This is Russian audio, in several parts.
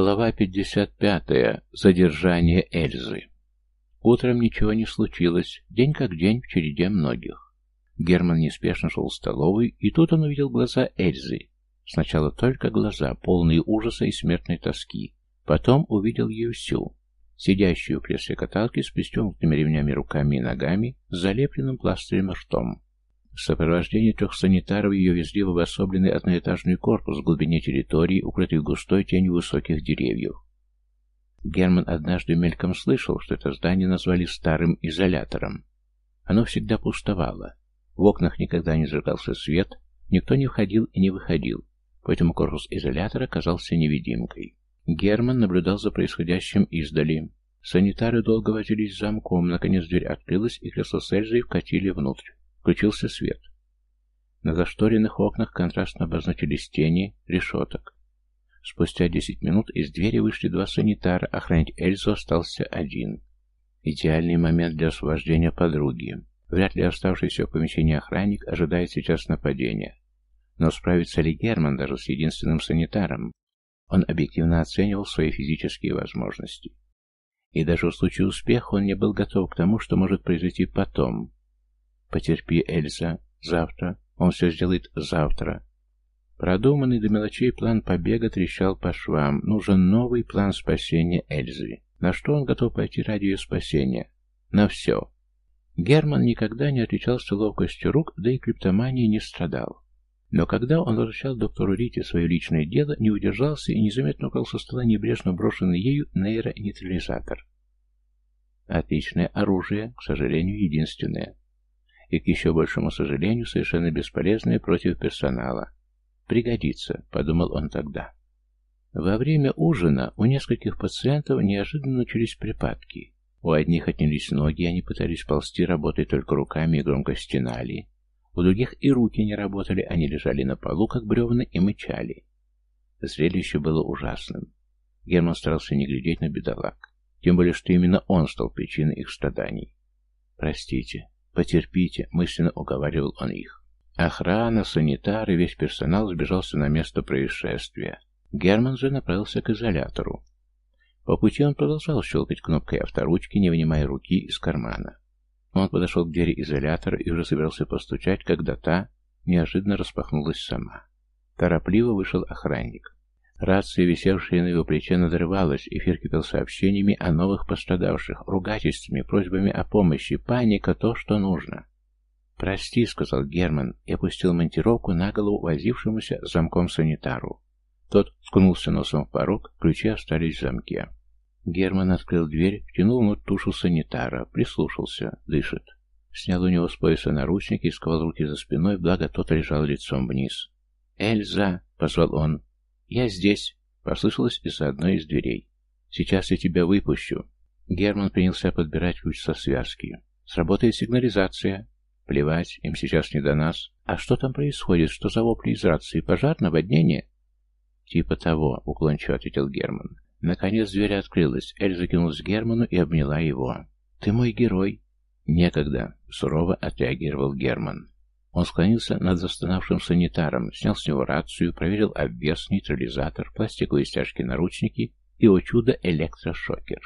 Глава 55. Задержание Эльзы. Утром ничего не случилось, день как день в череде многих. Герман неспешно шел в столовую, и тут он увидел глаза Эльзы. Сначала только глаза, полные ужаса и смертной тоски. Потом увидел ее всю, сидящую в кресле каталки с пристегнутыми ремнями руками и ногами, с залепленным пластырем ртом. В сопровождении трех санитаров ее везли в обособленный одноэтажный корпус в глубине территории, укрытый густой тенью высоких деревьев. Герман однажды мельком слышал, что это здание назвали старым изолятором. Оно всегда пустовало. В окнах никогда не зажигался свет, никто не входил и не выходил, поэтому корпус изолятора казался невидимкой. Герман наблюдал за происходящим издали. Санитары долго возились замком, наконец дверь открылась, и кресло с Эльзой вкатили внутрь. Включился свет. На зашторенных окнах контрастно обозначились тени решеток. Спустя десять минут из двери вышли два санитара, охранять Эльзу остался один. Идеальный момент для освобождения подруги. Вряд ли оставшийся в помещении охранник ожидает сейчас нападения. Но справится ли Герман даже с единственным санитаром? Он объективно оценивал свои физические возможности. И даже в случае успеха он не был готов к тому, что может произойти потом. Потерпи, Эльза. Завтра. Он все сделает завтра. Продуманный до мелочей план побега трещал по швам. Нужен новый план спасения Эльзы. На что он готов пойти ради ее спасения? На все. Герман никогда не отличался ловкостью рук, да и криптоманией не страдал. Но когда он возвращал доктору Рите свое личное дело, не удержался и незаметно украл со стола небрежно брошенный ею нейронейтрализатор. Отличное оружие, к сожалению, единственное и, к еще большему сожалению, совершенно бесполезное против персонала. «Пригодится», — подумал он тогда. Во время ужина у нескольких пациентов неожиданно начались припадки. У одних отнялись ноги, они пытались ползти, работая только руками и громко стенали. У других и руки не работали, они лежали на полу, как бревна, и мычали. Зрелище было ужасным. Герман старался не глядеть на бедолаг. Тем более, что именно он стал причиной их страданий. «Простите», «Потерпите», — мысленно уговаривал он их. Охрана, санитары, весь персонал сбежался на место происшествия. Герман же направился к изолятору. По пути он продолжал щелкать кнопкой авторучки, не вынимая руки из кармана. Он подошел к двери изолятора и уже собирался постучать, когда та неожиданно распахнулась сама. Торопливо вышел охранник. Рация, висевшая на его плече, надрывалась, эфир кипел сообщениями о новых пострадавших, ругательствами, просьбами о помощи, паника, то, что нужно. «Прости», — сказал Герман и опустил монтировку на голову возившемуся замком санитару. Тот ткнулся носом в порог, ключи остались в замке. Герман открыл дверь, втянул внутрь тушу санитара, прислушался, дышит. Снял у него с пояса наручники и сковал руки за спиной, благо тот лежал лицом вниз. «Эльза!» — позвал он. «Я здесь», — послышалось из-за одной из дверей. «Сейчас я тебя выпущу». Герман принялся подбирать ключ со связки. «Сработает сигнализация». «Плевать, им сейчас не до нас. А что там происходит? Что за вопли из рации? Пожар? Наводнение?» «Типа того», — уклончиво ответил Герман. Наконец дверь открылась. Эль закинулась к Герману и обняла его. «Ты мой герой». «Некогда», — сурово отреагировал Герман. Он склонился над застонавшим санитаром, снял с него рацию, проверил обвес, нейтрализатор, пластиковые стяжки-наручники и, о чудо, электрошокер.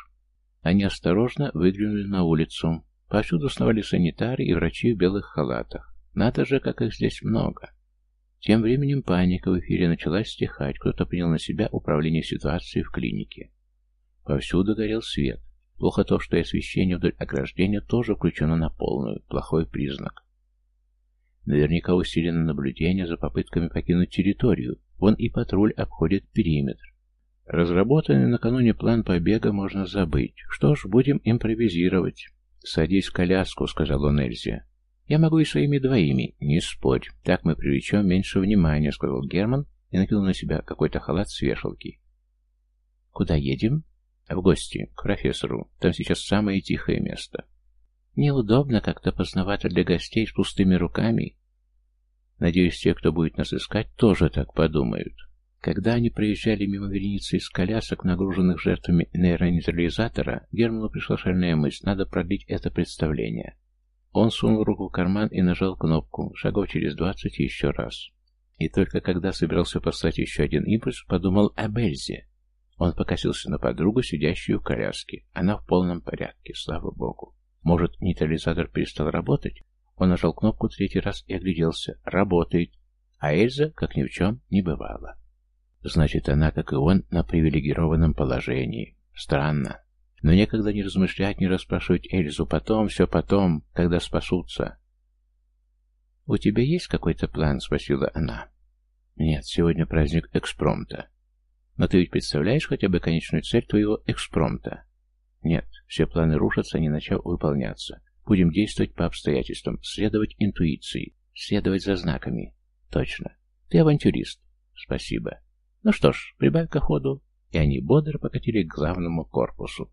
Они осторожно выглянули на улицу. Повсюду сновали санитары и врачи в белых халатах. Надо же, как их здесь много. Тем временем паника в эфире начала стихать, кто-то принял на себя управление ситуацией в клинике. Повсюду горел свет. Плохо то, что и освещение вдоль ограждения тоже включено на полную. Плохой признак. Наверняка усилено наблюдение за попытками покинуть территорию. Вон и патруль обходит периметр. Разработанный накануне план побега можно забыть. Что ж, будем импровизировать. «Садись в коляску», — сказал он. «Я могу и своими двоими, не спорь. Так мы привлечем меньше внимания», — сказал Герман и накинул на себя какой-то халат с вешалки. «Куда едем?» «В гости, к профессору. Там сейчас самое тихое место». Неудобно как-то поздновато для гостей с пустыми руками. Надеюсь, те, кто будет нас искать, тоже так подумают. Когда они проезжали мимо вереницы из колясок, нагруженных жертвами нейронейтрализатора, Герману пришла шальная мысль, надо продлить это представление. Он сунул руку в карман и нажал кнопку, шагов через двадцать еще раз. И только когда собирался послать еще один импульс, подумал об Эльзе. Он покосился на подругу, сидящую в коляске. Она в полном порядке, слава богу. Может, нейтрализатор перестал работать? Он нажал кнопку третий раз и огляделся. Работает. А Эльза, как ни в чем, не бывало. Значит, она, как и он, на привилегированном положении. Странно. Но некогда не размышлять, не расспрашивать Эльзу. Потом, все потом, когда спасутся. «У тебя есть какой-то план?» — спросила она. «Нет, сегодня праздник экспромта». «Но ты ведь представляешь хотя бы конечную цель твоего экспромта?» «Нет, все планы рушатся, не начав выполняться. Будем действовать по обстоятельствам, следовать интуиции, следовать за знаками». «Точно. Ты авантюрист». «Спасибо. Ну что ж, прибавь к ходу». И они бодро покатили к главному корпусу.